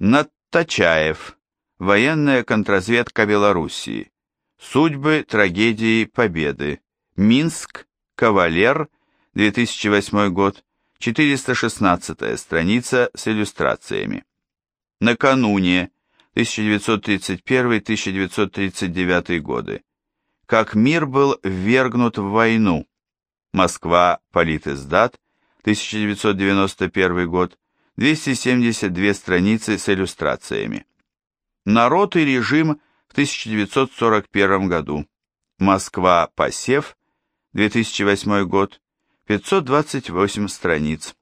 Надтачаев. Военная контрразведка Белоруссии. Судьбы, трагедии, победы. Минск. Кавалер. 2008 год. 416 страница с иллюстрациями. Накануне. 1931-1939 годы. Как мир был ввергнут в войну. Москва. Политиздат. 1991 год. 272 страницы с иллюстрациями. Народ и режим в 1941 году. Москва. Посев. 2008 год. 528 страниц.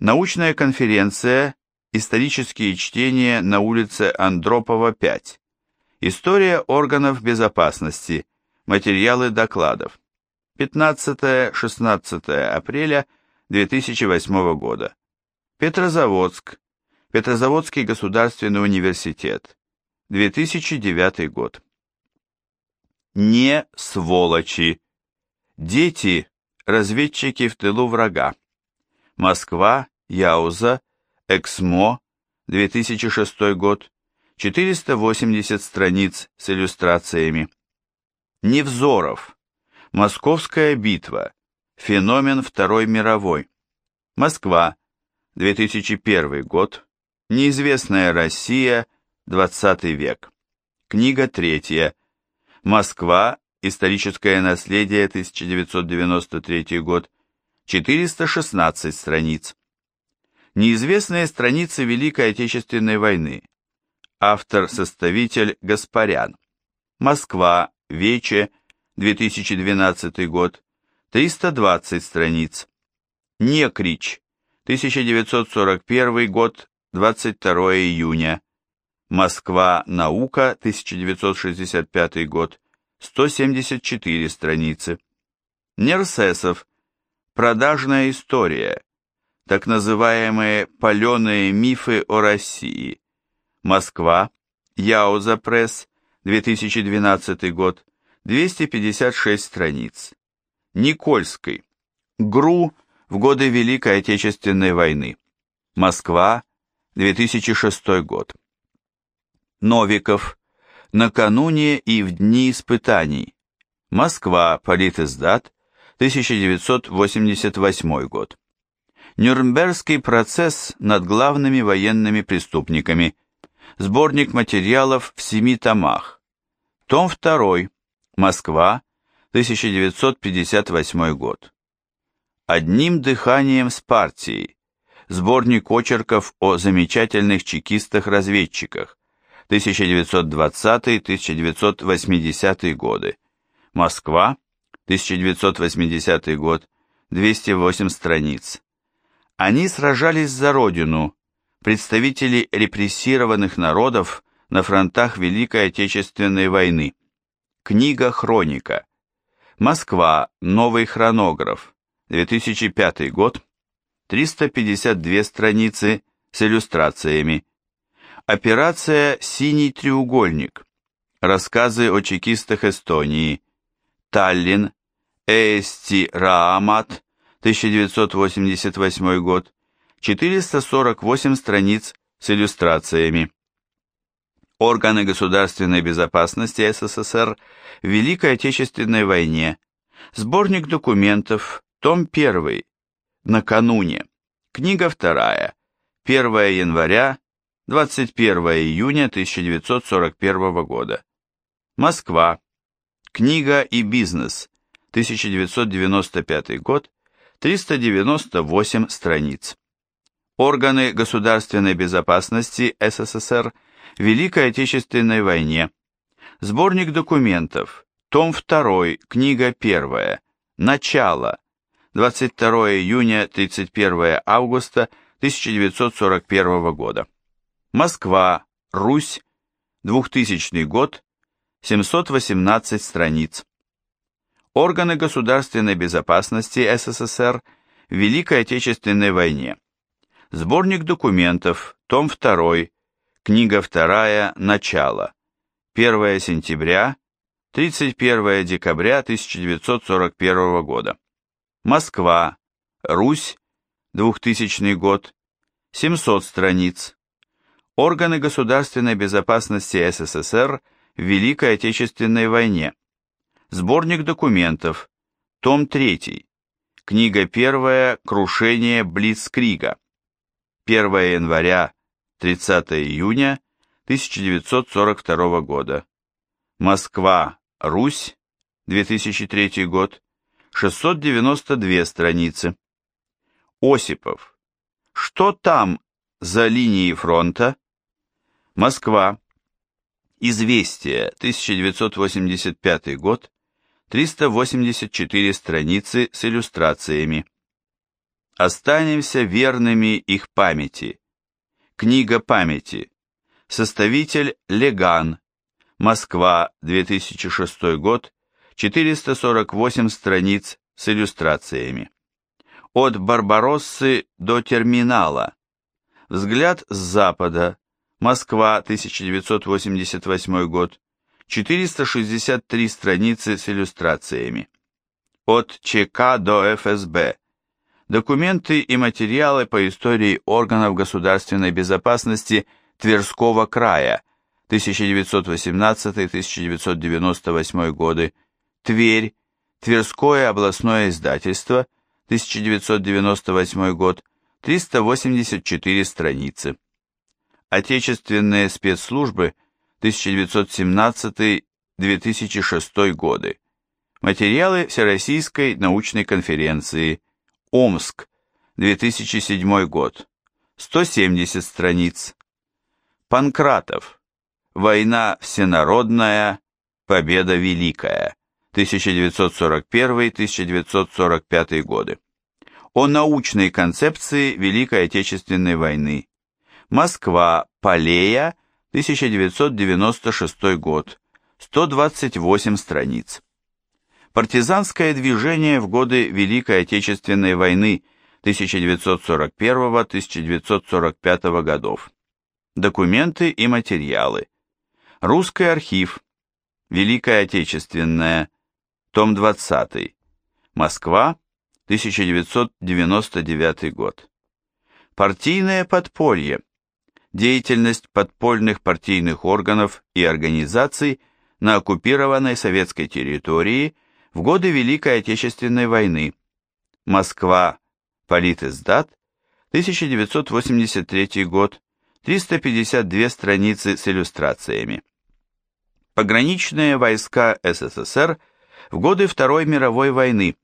Научная конференция «Исторические чтения на улице Андропова, 5». История органов безопасности. Материалы докладов. 15-16 апреля 2008 года. Петрозаводск. Петрозаводский государственный университет. 2009 год. Не сволочи. Дети – разведчики в тылу врага. Москва, Яуза, Эксмо, 2006 год. 480 страниц с иллюстрациями. Невзоров. Московская битва. Феномен Второй мировой. Москва. 2001 год. Неизвестная Россия. 20 век. Книга третья. Москва. Историческое наследие. 1993 год. 416 страниц. Неизвестные страницы Великой Отечественной войны. Автор-составитель Гаспарян. Москва. Вече. 2012 год. 320 страниц. Некрич. 1941 год, 22 июня. Москва. Наука. 1965 год. 174 страницы. Нерсесов. Продажная история. Так называемые паленые мифы о России. Москва. Яуза Пресс. 2012 год. 256 страниц. Никольской. ГРУ в годы Великой Отечественной войны. Москва, 2006 год. Новиков. Накануне и в дни испытаний. Москва, Политиздат, 1988 год. Нюрнбергский процесс над главными военными преступниками. Сборник материалов в семи томах. Том 2. Москва, 1958 год. Одним дыханием с партией. Сборник очерков о замечательных чекистах-разведчиках. 1920-1980 годы. Москва, 1980 год, 208 страниц. Они сражались за родину, представители репрессированных народов на фронтах Великой Отечественной войны. Книга-хроника. Москва. Новый хронограф. 2005 год, 352 страницы с иллюстрациями. Операция «Синий треугольник». Рассказы о чекистах Эстонии. Таллин. Эсти Раамат. 1988 год. 448 страниц с иллюстрациями. Органы государственной безопасности СССР в Великой Отечественной войне. Сборник документов том 1. Накануне. Книга 2. 1 января, 21 июня 1941 года. Москва. Книга и бизнес. 1995 год. 398 страниц. Органы государственной безопасности СССР в Великой Отечественной войне. Сборник документов. Том 2. Книга 1. Начало. 22 июня 31 августа 1941 года. Москва, Русь, 2000 год, 718 страниц. Органы государственной безопасности СССР в Великой Отечественной войне. Сборник документов, том 2, книга 2, начало. 1 сентября, 31 декабря 1941 года. Москва, Русь, 2000 год, 700 страниц. Органы государственной безопасности СССР в Великой Отечественной войне. Сборник документов. Том 3. Книга 1. Крушение Блицкрига. 1 января 30 июня 1942 года. Москва, Русь, 2003 год, 692 страницы. Осипов. Что там за линией фронта? Москва. Известие, 1985 год, 384 страницы с иллюстрациями. Останемся верными их памяти. Книга памяти. Составитель Леган. Москва, 2006 год, 448 страниц с иллюстрациями. От Барбароссы до терминала. Взгляд с запада. Москва, 1988 год. 463 страницы с иллюстрациями. От ЧК до ФСБ. Документы и материалы по истории органов государственной безопасности Тверского края 1918-1998 годы, Тверь, Тверское областное издательство, 1998 год, 384 страницы. Отечественные спецслужбы 1917-2006 годы. Материалы Всероссийской научной конференции. Омск, 2007 год. 170 страниц. Панкратов. Война всенародная, победа великая. 1941-1945 годы о научной концепции Великой Отечественной войны. Москва, Полея, 1996 год, 128 страниц. Партизанское движение в годы Великой Отечественной войны 1941-1945 годов. Документы и материалы. Русский архив. Великая Отечественная. Том 20. Москва, 1999 год. Партийное подполье. Деятельность подпольных партийных органов и организаций на оккупированной советской территории в годы Великой Отечественной войны. Москва. Политиздат. 1983 год. 352 страницы с иллюстрациями. Пограничные войска СССР в годы Второй мировой войны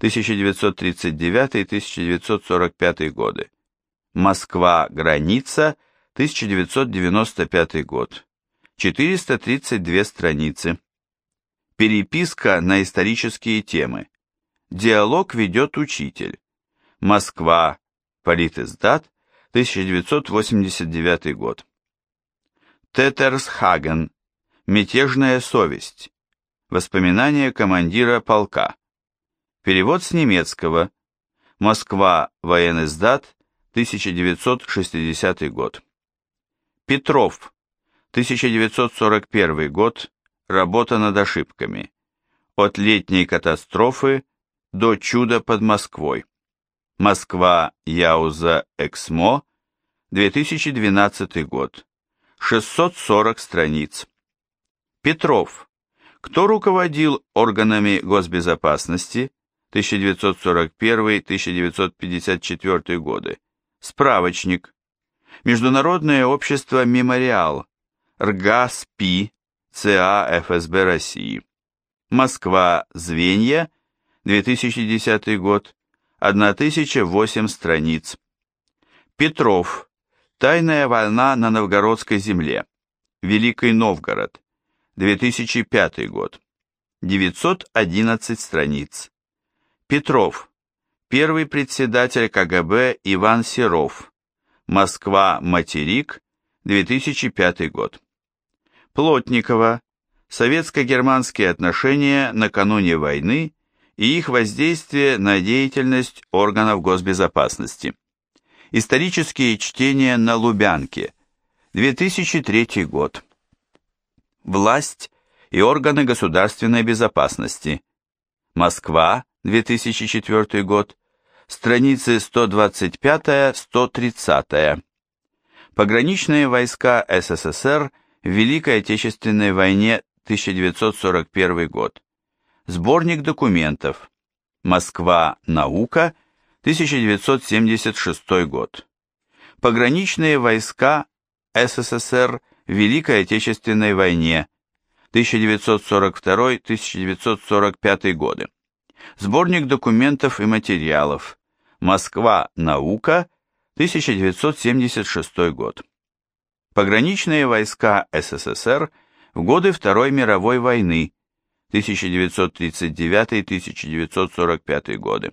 1939-1945 годы. Москва, граница, 1995 год. 432 страницы. Переписка на исторические темы. Диалог ведет учитель. Москва, Политиздат, 1989 год. Тетерсхаген. Мятежная совесть. Воспоминания командира полка. Перевод с немецкого. Москва, военный сдат, 1960 год. Петров, 1941 год, работа над ошибками. От летней катастрофы до чуда под Москвой. Москва, Яуза, Эксмо, 2012 год. 640 страниц. Петров. Кто руководил органами госбезопасности 1941-1954 годы. Справочник. Международное общество «Мемориал». РГАСПИ, ЦА ФСБ России. Москва, Звенья, 2010 год, 1008 страниц. Петров. Тайная война на новгородской земле. Великий Новгород, 2005 год. 911 страниц. Петров. Первый председатель КГБ Иван Серов. Москва, материк, 2005 год. Плотникова. Советско-германские отношения накануне войны и их воздействие на деятельность органов госбезопасности. Исторические чтения на Лубянке. 2003 год. Власть и органы государственной безопасности. Москва, 2004 год, страницы 125-130. Пограничные войска СССР в Великой Отечественной войне 1941 год. Сборник документов. Москва. Наука. 1976 год. Пограничные войска СССР Великой Отечественной войне 1942-1945 годы. Сборник документов и материалов. Москва. Наука. 1976 год. Пограничные войска СССР в годы Второй мировой войны 1939-1945 годы.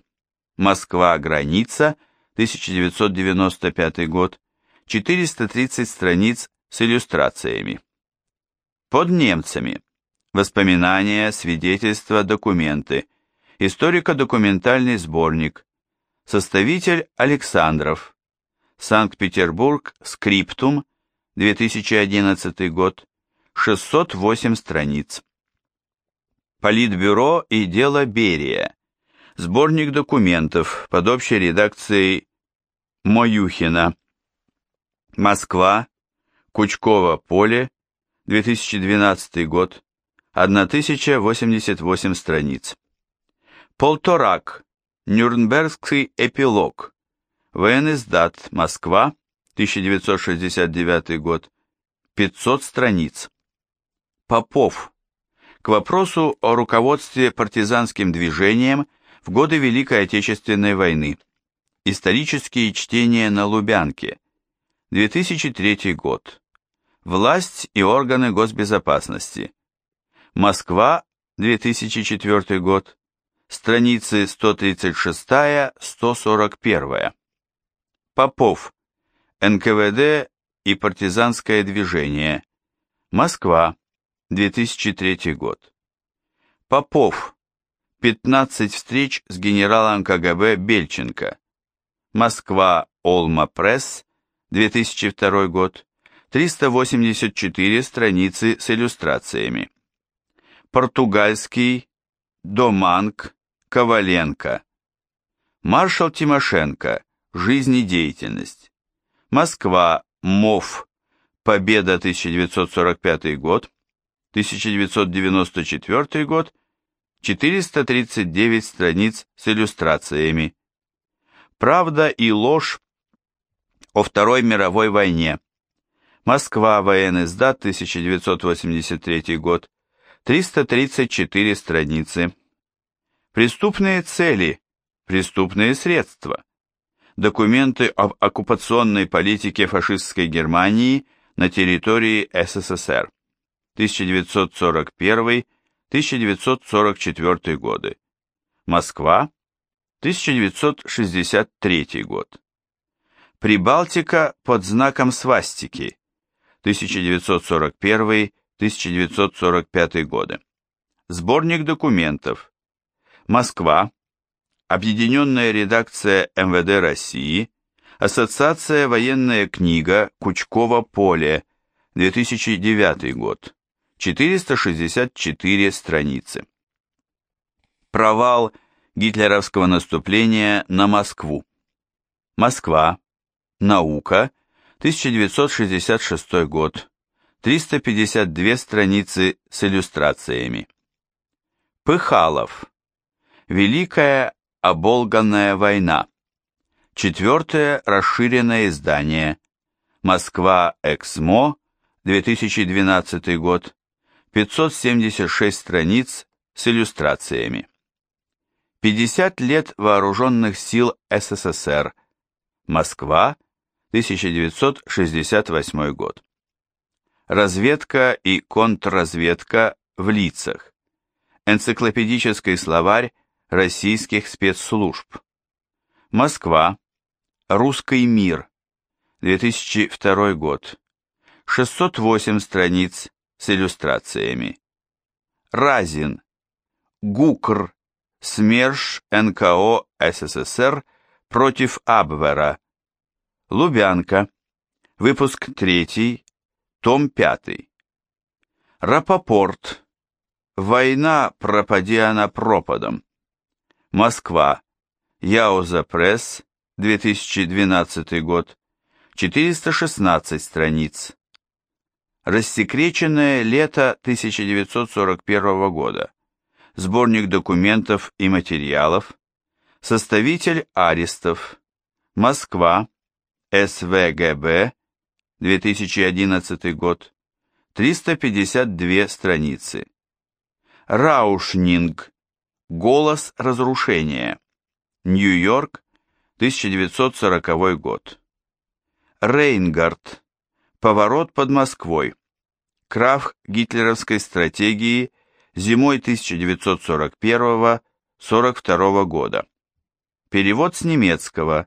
Москва. Граница. 1995 год. 430 страниц с иллюстрациями. Под немцами. Воспоминания, свидетельства, документы. Историко-документальный сборник. Составитель Александров. Санкт-Петербург. Скриптум. 2011 год. 608 страниц. Политбюро и дело Берия. Сборник документов под общей редакцией Моюхина. Москва. Кучково поле. 2012 год. 1088 страниц. Полторак. Нюрнбергский эпилог. Военноиздат. Москва. 1969 год. 500 страниц. Попов. К вопросу о руководстве партизанским движением в годы Великой Отечественной войны. Исторические чтения на Лубянке. 2003 год. Власть и органы госбезопасности. Москва, 2004 год. Страницы 136-141. Попов. НКВД и партизанское движение. Москва, 2003 год. Попов. 15 встреч с генералом КГБ Бельченко. Москва, Олма Пресс, 2002 год. 384 страницы с иллюстрациями. Португальский, Доманг, Коваленко. Маршал Тимошенко. Жизнедеятельность. Москва, МОВ. Победа 1945 год. 1994 год. 439 страниц с иллюстрациями. Правда и ложь о Второй мировой войне. Москва, военный сдат, 1983 год, 334 страницы. Преступные цели, преступные средства. Документы об оккупационной политике фашистской Германии на территории СССР. 1941-1944 годы. Москва, 1963 год. Прибалтика под знаком свастики. 1941-1945 годы. Сборник документов. Москва. Объединенная редакция МВД России. Ассоциация военная книга Кучково поле. 2009 год. 464 страницы. Провал гитлеровского наступления на Москву. Москва. Наука, 1966 год, 352 страницы с иллюстрациями. Пыхалов. Великая оболганная война. Четвертое расширенное издание. Москва, Эксмо, 2012 год, 576 страниц с иллюстрациями. 50 лет вооруженных сил СССР. Москва, 1968 год. Разведка и контрразведка в лицах. Энциклопедический словарь российских спецслужб. Москва. Русский мир. 2002 год. 608 страниц с иллюстрациями. Разин. ГУКР. СМЕРШ НКО СССР против Абвера. Лубянка. Выпуск 3. Том 5. Рапопорт. Война, пропади она пропадом. Москва. Яуза Пресс. 2012 год. 416 страниц. Рассекреченное лето 1941 года. Сборник документов и материалов. Составитель арестов. Москва. СВГБ. 2011 год. 352 страницы. Раушнинг. Голос разрушения. Нью-Йорк. 1940 год. Рейнгард. Поворот под Москвой. Крах гитлеровской стратегии зимой 1941-42 года. Перевод с немецкого.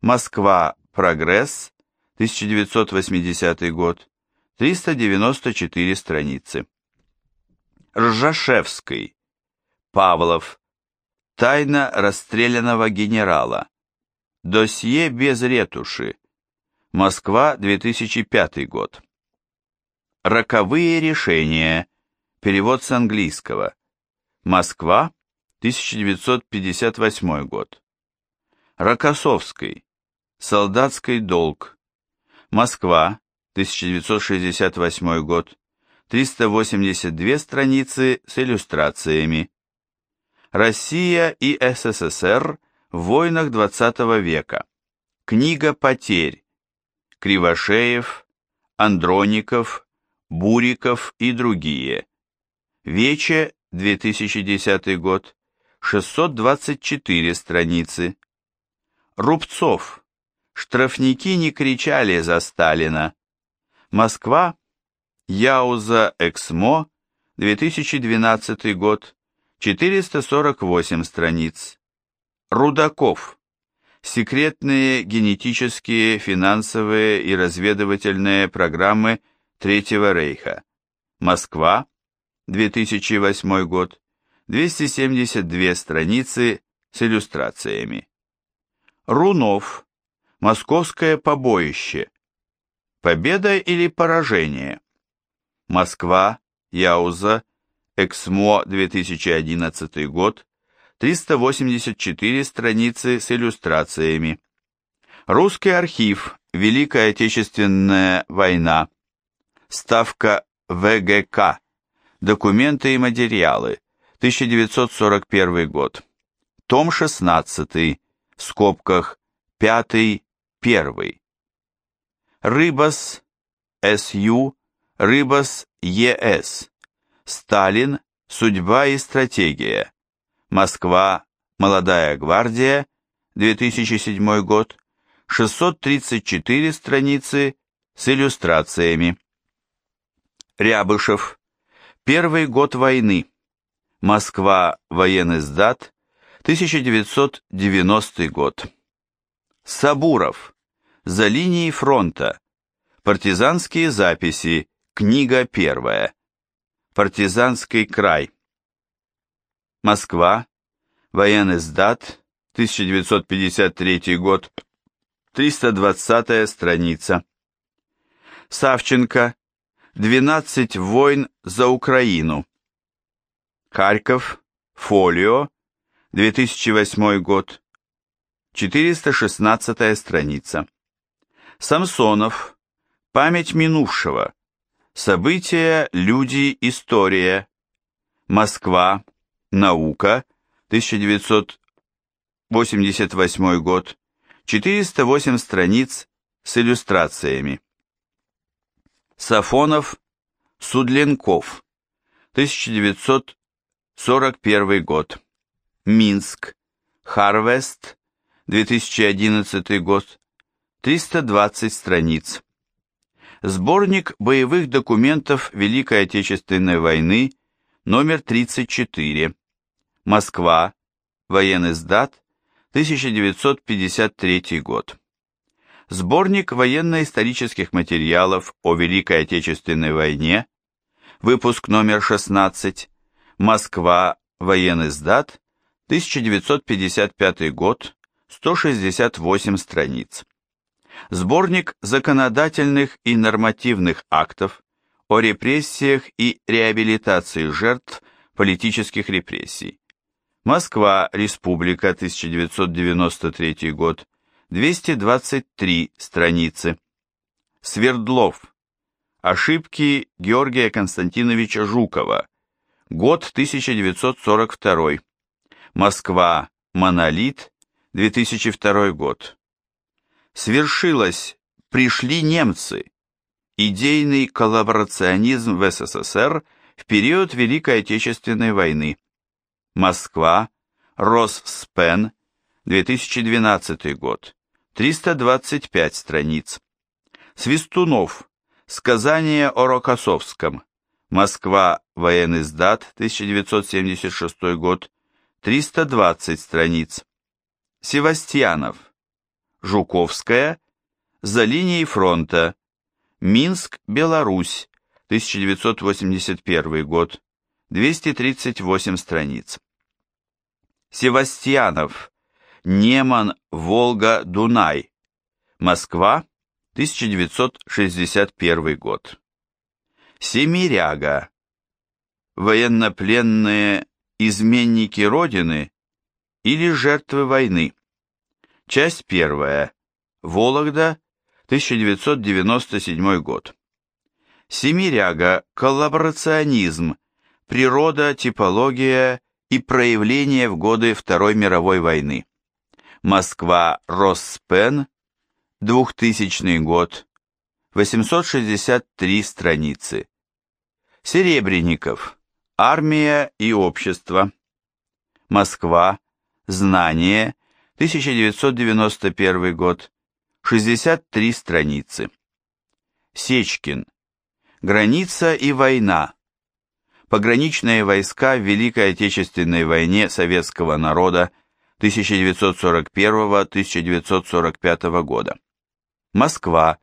Москва. Прогресс. 1980 год. 394 страницы. Ржашевский. Павлов. Тайна расстрелянного генерала. Досье без ретуши. Москва, 2005 год. Роковые решения. Перевод с английского. Москва, 1958 год. Рокоссовский. Солдатский долг. Москва, 1968 год. 382 страницы с иллюстрациями. Россия и СССР в войнах XX века. Книга потерь. Кривошеев, Андроников, Буриков и другие. Вече, 2010 год, 624 страницы. Рубцов. Штрафники не кричали за Сталина. Москва. Яуза Эксмо, 2012 год, 448 страниц. Рудаков. Секретные генетические, финансовые и разведывательные программы Третьего Рейха. Москва, 2008 год, 272 страницы с иллюстрациями. Рунов. Московское побоище. Победа или поражение? Москва, Яуза, Эксмо, 2011 год, 384 страницы с иллюстрациями. Русский архив. Великая Отечественная война. Ставка ВГК. Документы и материалы. 1941 год. Том 16. В скобках 5. 1. Рыбас. СЮ. Рыбас ЕС. Сталин. Судьба и стратегия. Москва, Молодая гвардия, 2007 год, 634 страницы с иллюстрациями. Рябышев. Первый год войны. Москва, военный сдат, 1990 год. Сабуров. За линией фронта. Партизанские записи. Книга первая. Партизанский край. Москва, военный сдат, 1953 год, 320 страница. Савченко, 12 войн за Украину. Харьков, фолио, 2008 год, 416 страница. Самсонов, память минувшего, события, люди, история. Москва, Наука, 1988 год, 408 страниц с иллюстрациями. Сафонов, Судленков, 1941 год. Минск, Харвест, 2011 год, 320 страниц. Сборник боевых документов Великой Отечественной войны, номер 34. Москва, военный сдат, 1953 год. Сборник военно-исторических материалов о Великой Отечественной войне, выпуск номер 16, Москва, военный сдат, 1955 год, 168 страниц. Сборник законодательных и нормативных актов о репрессиях и реабилитации жертв политических репрессий. Москва, Республика, 1993 год, 223 страницы. Свердлов. Ошибки Георгия Константиновича Жукова. Год 1942. Москва. Монолит. 2002 год. Свершилось. Пришли немцы. Идейный коллаборационизм в СССР в период Великой Отечественной войны. Москва. Росспен. 2012 год. 325 страниц. Свистунов. Сказание о Рокоссовском. Москва. Военный сдат. 1976 год. 320 страниц. Севастьянов. Жуковская. За линией фронта. Минск, Беларусь. 1981 год. 238 страниц. Севастьянов. Неман, Волга, Дунай. Москва, 1961 год. Семиряга. Военнопленные изменники Родины или жертвы войны. Часть первая. Вологда, 1997 год. Семиряга. Коллаборационизм. Природа, типология и проявление в годы Второй мировой войны. Москва, Росспен, 2000 год, 863 страницы. Серебренников, Армия и общество. Москва, Знание, 1991 год, 63 страницы. Сечкин, Граница и война. Пограничные войска в Великой Отечественной войне советского народа 1941-1945 года. Москва.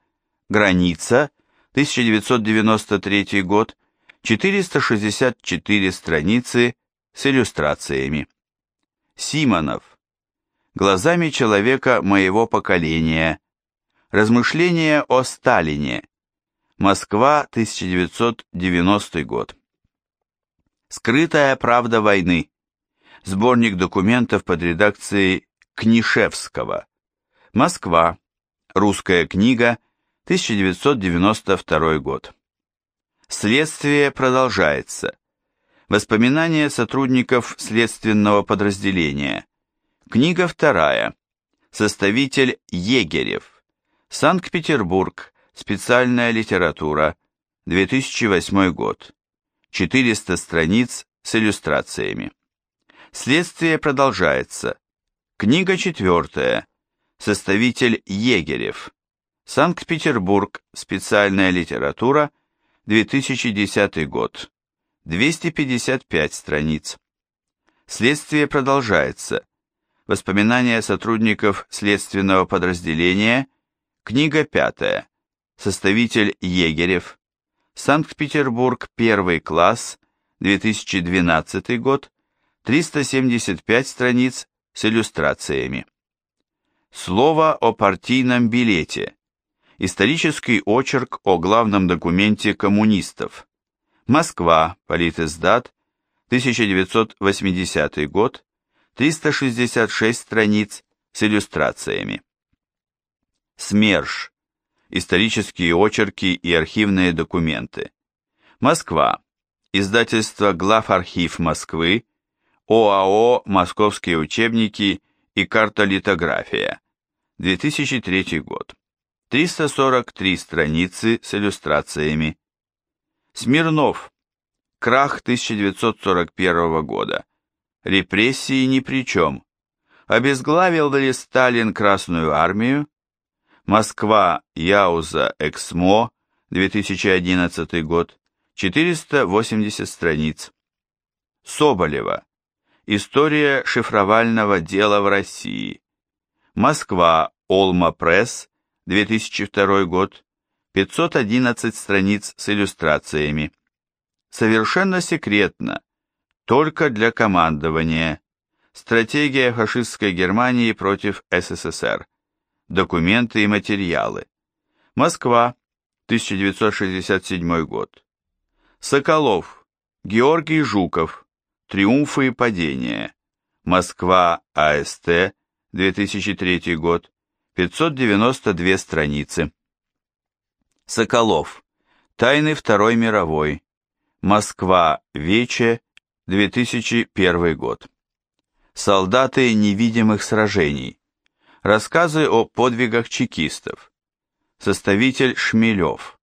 Граница. 1993 год. 464 страницы с иллюстрациями. Симонов. Глазами человека моего поколения. Размышления о Сталине. Москва, 1990 год. Скрытая правда войны. Сборник документов под редакцией Книшевского. Москва. Русская книга. 1992 год. Следствие продолжается. Воспоминания сотрудников следственного подразделения. Книга вторая. Составитель Егерев. Санкт-Петербург. Специальная литература. 2008 год. 400 страниц с иллюстрациями. Следствие продолжается. Книга четвертая. Составитель Егерев. Санкт-Петербург. Специальная литература. 2010 год. 255 страниц. Следствие продолжается. Воспоминания сотрудников следственного подразделения. Книга пятая. Составитель Егерев. Санкт-Петербург, первый класс, 2012 год, 375 страниц с иллюстрациями. Слово о партийном билете. Исторический очерк о главном документе коммунистов. Москва, Политиздат, 1980 год, 366 страниц с иллюстрациями. СМЕРШ. Исторические очерки и архивные документы. Москва. Издательство Главархив Москвы, ОАО «Московские учебники» и картолитография. 2003 год. 343 страницы с иллюстрациями. Смирнов. Крах 1941 года. Репрессии ни при чем. Обезглавил ли Сталин Красную Армию? Москва, Яуза, Эксмо, 2011 год. 480 страниц. Соболева. История шифровального дела в России. Москва, Олма Пресс, 2002 год. 511 страниц с иллюстрациями. Совершенно секретно, только для командования. Стратегия фашистской Германии против СССР. Документы и материалы. Москва, 1967 год. Соколов, Георгий Жуков, Триумфы и падения. Москва, АСТ, 2003 год. 592 страницы. Соколов. Тайны Второй мировой. Москва. Вече. 2001 год. Солдаты невидимых сражений. Рассказы о подвигах чекистов. Составитель Шмелев.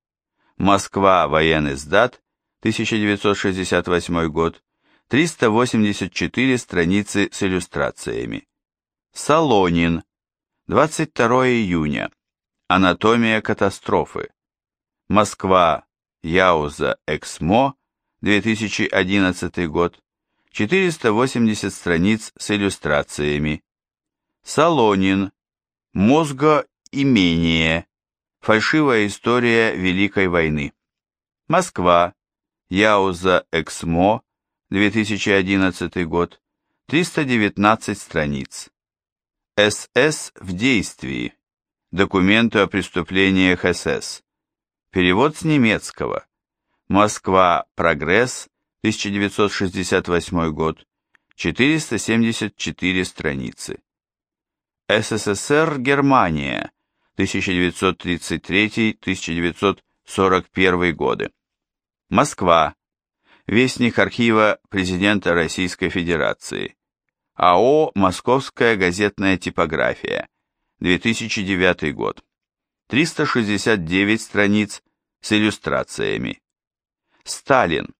Москва. Военный сдат. 1968 год. 384 страницы с иллюстрациями. Солонин. 22 июня. Анатомия катастрофы. Москва. Яуза. Эксмо. 2011 год. 480 страниц с иллюстрациями. Солонин. Мозгоимение. Фальшивая история Великой войны. Москва. Яуза Эксмо. 2011 год. 319 страниц. СС в действии. Документы о преступлениях СС. Перевод с немецкого. Москва. Прогресс. 1968 год. 474 страницы. СССР Германия. 1933-1941 годы. Москва. Вестник архива президента Российской Федерации. АО «Московская газетная типография», 2009 год. 369 страниц с иллюстрациями. Сталин.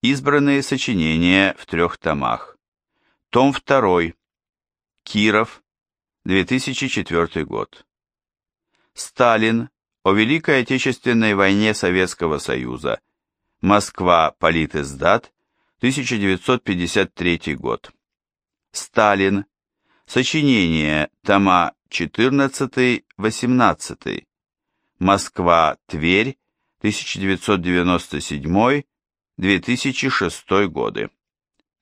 Избранные сочинения в трех томах. Том 2. Киров. 2004 год. Сталин. О Великой Отечественной войне Советского Союза. Москва. Политиздат. 1953 год. Сталин. Сочинение. Тома 14-18. Москва. Тверь. 1997-2006 годы.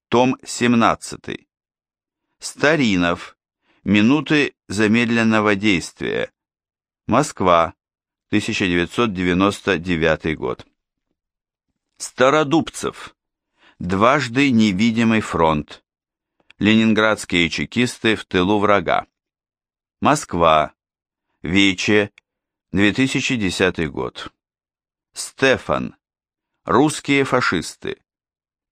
Том 17. Старинов. Минуты замедленного действия. Москва. 1999 год. Стародубцев. Дважды невидимый фронт. Ленинградские чекисты в тылу врага. Москва. Вече. 2010 год. Стефан. Русские фашисты.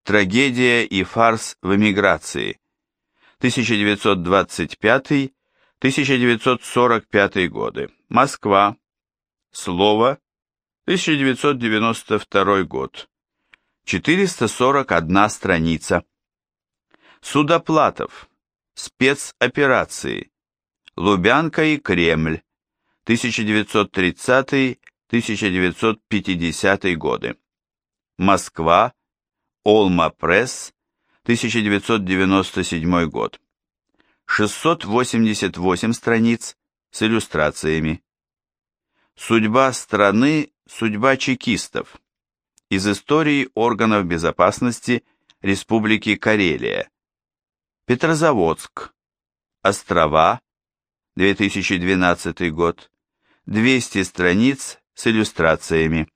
Трагедия и фарс в эмиграции. 1925-1945 годы. Москва. Слово. 1992 год. 441 страница. Судоплатов. Спецоперации. Лубянка и Кремль. 1930-1950 годы. Москва. Олма Пресс. 1997 год. 688 страниц с иллюстрациями. Судьба страны, судьба чекистов. Из истории органов безопасности Республики Карелия. Петрозаводск. Острова. 2012 год. 200 страниц с иллюстрациями.